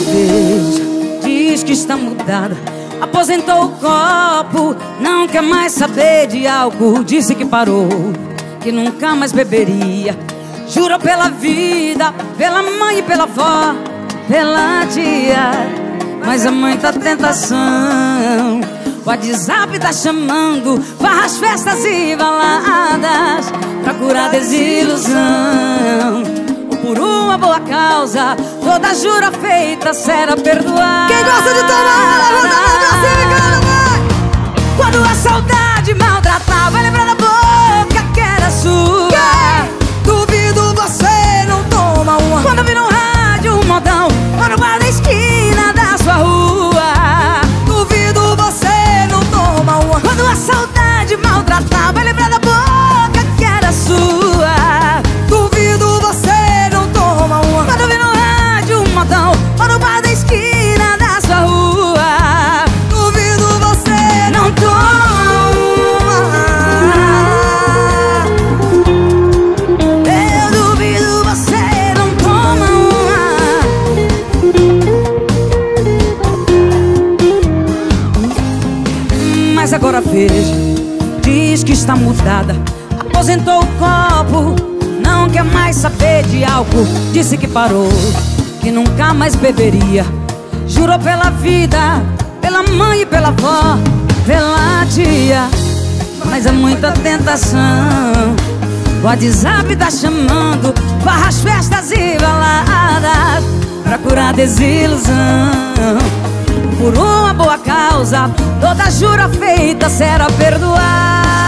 Veja, diz que está mudada. Aposentou o copo, não quer mais saber de álcool. Disse que parou, que nunca mais beberia. Jurou pela vida, pela mãe e pela avó, pela tia. Mas é muita tentação. O WhatsApp tá chamando, farras, festas e baladas Pra curar desilusão uma boa causa, toda jura feita será perdoada. Quem gosta de tomar, Mas agora veja Diz que está mudada. Aposentou o copo Não quer mais saber de álcool. Disse que parou Que nunca mais beberia. Jurou pela vida Pela mãe e pela avó Pela tia. Mas é muita tentação. O WhatsApp tá chamando Barras, festas e baladas Pra curar desilusão. Por uma boa causa, toda jura feita será perdoada.